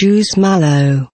Juice Mallow.